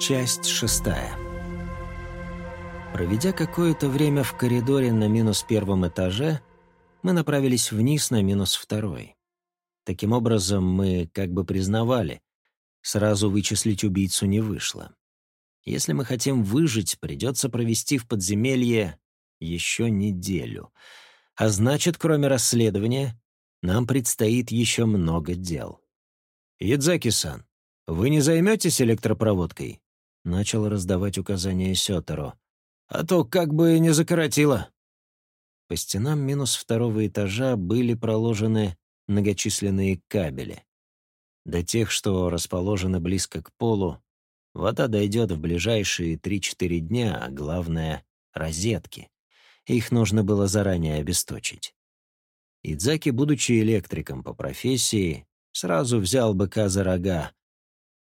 Часть шестая. Проведя какое-то время в коридоре на минус первом этаже, мы направились вниз на минус второй. Таким образом, мы как бы признавали, сразу вычислить убийцу не вышло. Если мы хотим выжить, придется провести в подземелье еще неделю. А значит, кроме расследования, нам предстоит еще много дел. «Ядзаки-сан, вы не займетесь электропроводкой?» Начал раздавать указания Сётеро. «А то как бы не закоротило». По стенам минус второго этажа были проложены многочисленные кабели. До тех, что расположены близко к полу, вода дойдет в ближайшие 3-4 дня, а главное — розетки. Их нужно было заранее обесточить. Идзаки, будучи электриком по профессии, сразу взял быка за рога.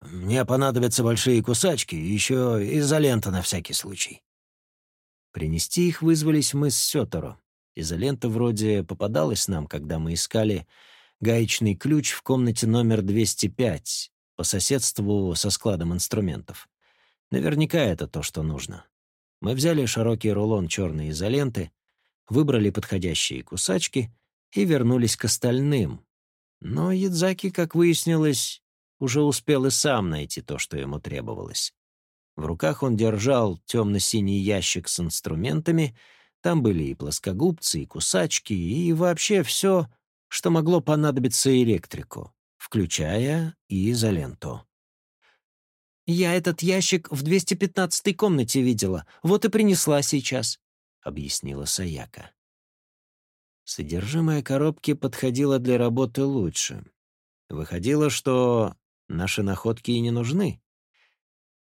«Мне понадобятся большие кусачки и еще изолента на всякий случай». Принести их вызвались мы с Сёторо. Изолента вроде попадалась нам, когда мы искали гаечный ключ в комнате номер 205 по соседству со складом инструментов. Наверняка это то, что нужно. Мы взяли широкий рулон черной изоленты, выбрали подходящие кусачки и вернулись к остальным. Но Ядзаки, как выяснилось, уже успел и сам найти то, что ему требовалось. В руках он держал темно-синий ящик с инструментами, там были и плоскогубцы, и кусачки, и вообще все, что могло понадобиться электрику, включая и изоленту. «Я этот ящик в 215-й комнате видела, вот и принесла сейчас», — объяснила Саяка. Содержимое коробки подходило для работы лучше. Выходило, что наши находки и не нужны.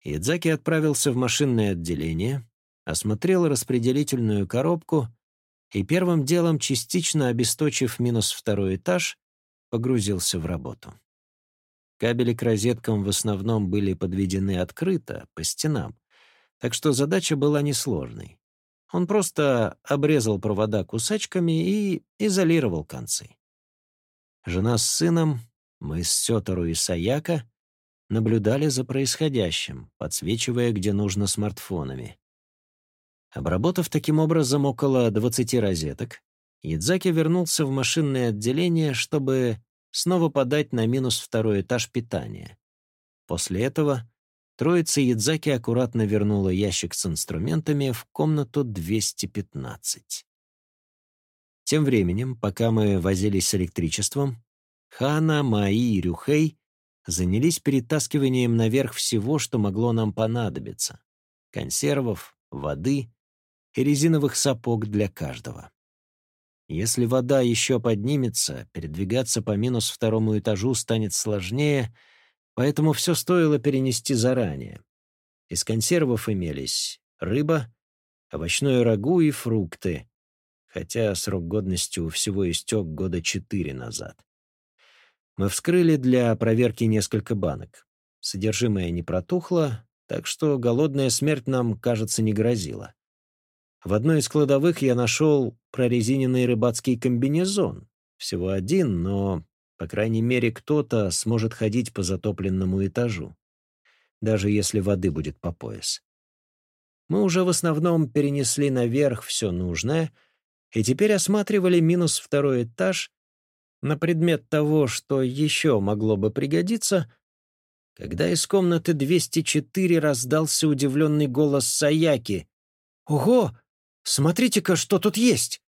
Идзаки отправился в машинное отделение, осмотрел распределительную коробку и первым делом, частично обесточив минус второй этаж, погрузился в работу. Кабели к розеткам в основном были подведены открыто, по стенам, так что задача была несложной. Он просто обрезал провода кусачками и изолировал концы. Жена с сыном, мы с Сётору и Саяка, наблюдали за происходящим, подсвечивая, где нужно, смартфонами. Обработав таким образом около 20 розеток, Ядзаки вернулся в машинное отделение, чтобы снова подать на минус второй этаж питания. После этого Троица Ядзаки аккуратно вернула ящик с инструментами в комнату 215. Тем временем, пока мы возились с электричеством, Хана, Маи и Рюхей занялись перетаскиванием наверх всего, что могло нам понадобиться — консервов, воды и резиновых сапог для каждого. Если вода еще поднимется, передвигаться по минус второму этажу станет сложнее — поэтому все стоило перенести заранее. Из консервов имелись рыба, овощное рагу и фрукты, хотя срок годности у всего истек года четыре назад. Мы вскрыли для проверки несколько банок. Содержимое не протухло, так что голодная смерть нам, кажется, не грозила. В одной из кладовых я нашел прорезиненный рыбацкий комбинезон. Всего один, но по крайней мере, кто-то сможет ходить по затопленному этажу, даже если воды будет по пояс. Мы уже в основном перенесли наверх все нужное и теперь осматривали минус второй этаж на предмет того, что еще могло бы пригодиться, когда из комнаты 204 раздался удивленный голос Саяки. «Ого! Смотрите-ка, что тут есть!»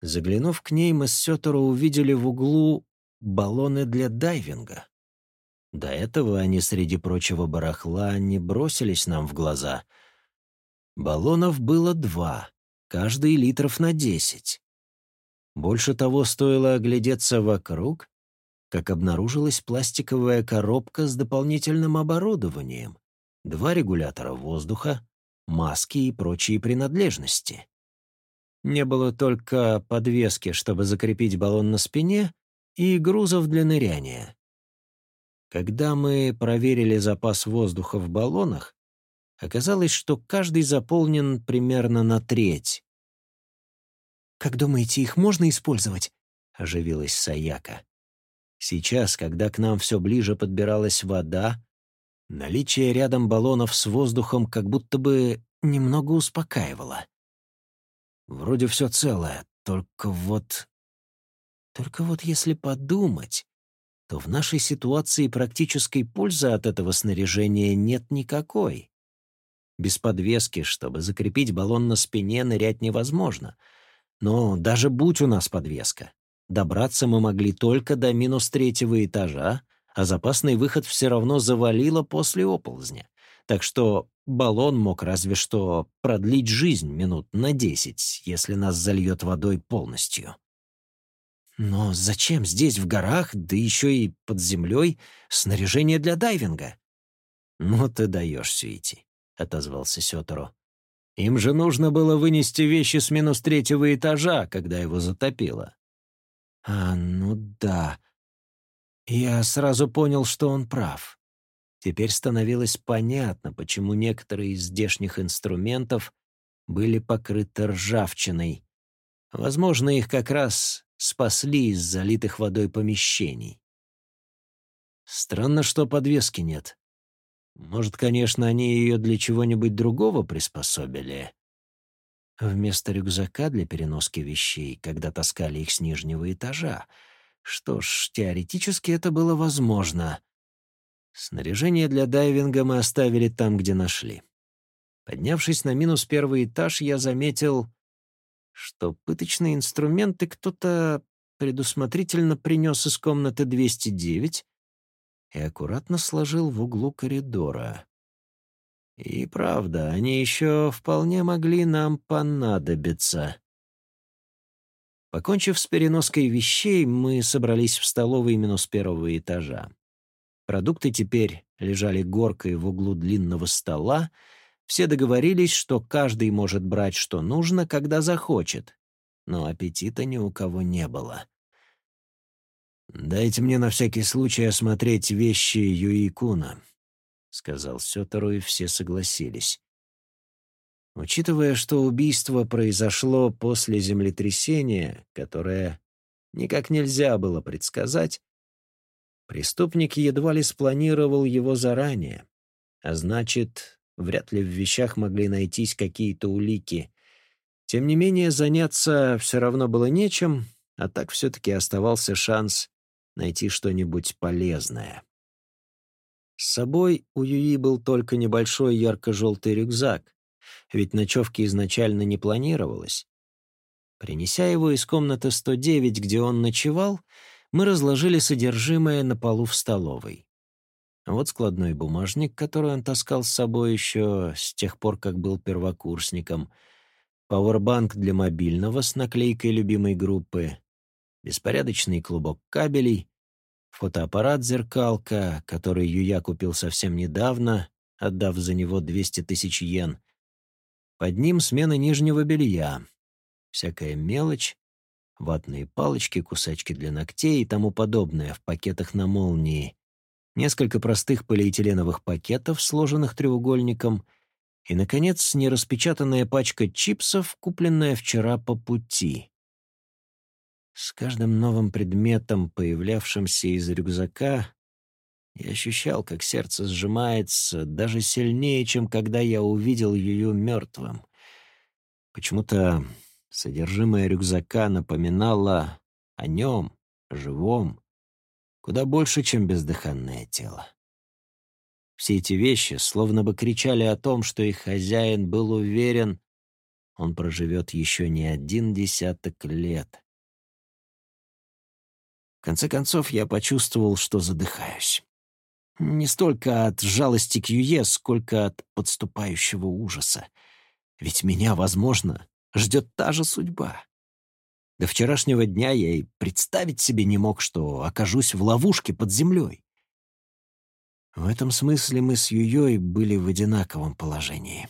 Заглянув к ней, мы с Сёторо увидели в углу баллоны для дайвинга. До этого они среди прочего барахла не бросились нам в глаза. Баллонов было два, каждый литров на десять. Больше того, стоило оглядеться вокруг, как обнаружилась пластиковая коробка с дополнительным оборудованием, два регулятора воздуха, маски и прочие принадлежности. Не было только подвески, чтобы закрепить баллон на спине, и грузов для ныряния. Когда мы проверили запас воздуха в баллонах, оказалось, что каждый заполнен примерно на треть. «Как думаете, их можно использовать?» — оживилась Саяка. Сейчас, когда к нам все ближе подбиралась вода, Наличие рядом баллонов с воздухом как будто бы немного успокаивало. Вроде все целое, только вот... Только вот если подумать, то в нашей ситуации практической пользы от этого снаряжения нет никакой. Без подвески, чтобы закрепить баллон на спине, нырять невозможно. Но даже будь у нас подвеска, добраться мы могли только до минус третьего этажа, а запасный выход все равно завалило после оползня. Так что баллон мог разве что продлить жизнь минут на десять, если нас зальет водой полностью. Но зачем здесь, в горах, да еще и под землей, снаряжение для дайвинга? «Ну ты даешь, Сюити», — отозвался Сёторо. «Им же нужно было вынести вещи с минус третьего этажа, когда его затопило». «А, ну да», я сразу понял, что он прав. Теперь становилось понятно, почему некоторые из здешних инструментов были покрыты ржавчиной. Возможно, их как раз спасли из залитых водой помещений. Странно, что подвески нет. Может, конечно, они ее для чего-нибудь другого приспособили. Вместо рюкзака для переноски вещей, когда таскали их с нижнего этажа — что ж, теоретически это было возможно. Снаряжение для дайвинга мы оставили там, где нашли. Поднявшись на минус первый этаж, я заметил, что пыточные инструменты кто-то предусмотрительно принес из комнаты 209 и аккуратно сложил в углу коридора. И правда, они еще вполне могли нам понадобиться. Покончив с переноской вещей, мы собрались в столовой минус первого этажа. Продукты теперь лежали горкой в углу длинного стола. Все договорились, что каждый может брать, что нужно, когда захочет. Но аппетита ни у кого не было. «Дайте мне на всякий случай осмотреть вещи Юи Куна», — сказал Сётору, и все согласились. Учитывая, что убийство произошло после землетрясения, которое никак нельзя было предсказать, преступник едва ли спланировал его заранее, а значит, вряд ли в вещах могли найтись какие-то улики. Тем не менее, заняться все равно было нечем, а так все-таки оставался шанс найти что-нибудь полезное. С собой у Юи был только небольшой ярко-желтый рюкзак, ведь ночевки изначально не планировалось. Принеся его из комнаты 109, где он ночевал, мы разложили содержимое на полу в столовой. Вот складной бумажник, который он таскал с собой еще с тех пор, как был первокурсником, пауэрбанк для мобильного с наклейкой любимой группы, беспорядочный клубок кабелей, фотоаппарат-зеркалка, который Юя купил совсем недавно, отдав за него 200 тысяч йен — под ним смена нижнего белья. Всякая мелочь, ватные палочки, кусачки для ногтей и тому подобное в пакетах на молнии. Несколько простых полиэтиленовых пакетов, сложенных треугольником. И, наконец, нераспечатанная пачка чипсов, купленная вчера по пути. С каждым новым предметом, появлявшимся из рюкзака, я ощущал, как сердце сжимается даже сильнее, чем когда я увидел ее мертвым. Почему-то содержимое рюкзака напоминало о нем, живом, куда больше, чем бездыханное тело. Все эти вещи словно бы кричали о том, что их хозяин был уверен, он проживет еще не один десяток лет. В конце концов, я почувствовал, что задыхаюсь. Не столько от жалости к Юе, сколько от подступающего ужаса. Ведь меня, возможно, ждет та же судьба. До вчерашнего дня я и представить себе не мог, что окажусь в ловушке под землей. В этом смысле мы с Юей были в одинаковом положении.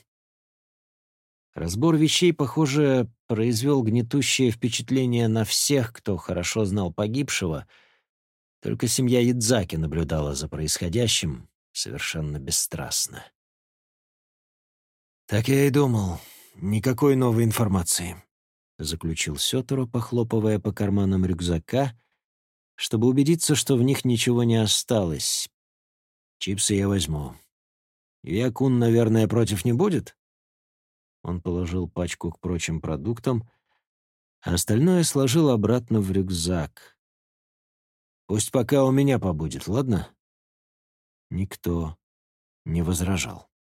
Разбор вещей, похоже, произвел гнетущее впечатление на всех, кто хорошо знал погибшего — только семья Ядзаки наблюдала за происходящим совершенно бесстрастно. «Так я и думал. Никакой новой информации», — заключил Сёторо, похлопывая по карманам рюкзака, чтобы убедиться, что в них ничего не осталось. «Чипсы я возьму. Якун, наверное, против не будет?» Он положил пачку к прочим продуктам, а остальное сложил обратно в рюкзак. «Пусть пока у меня побудет, ладно?» Никто не возражал.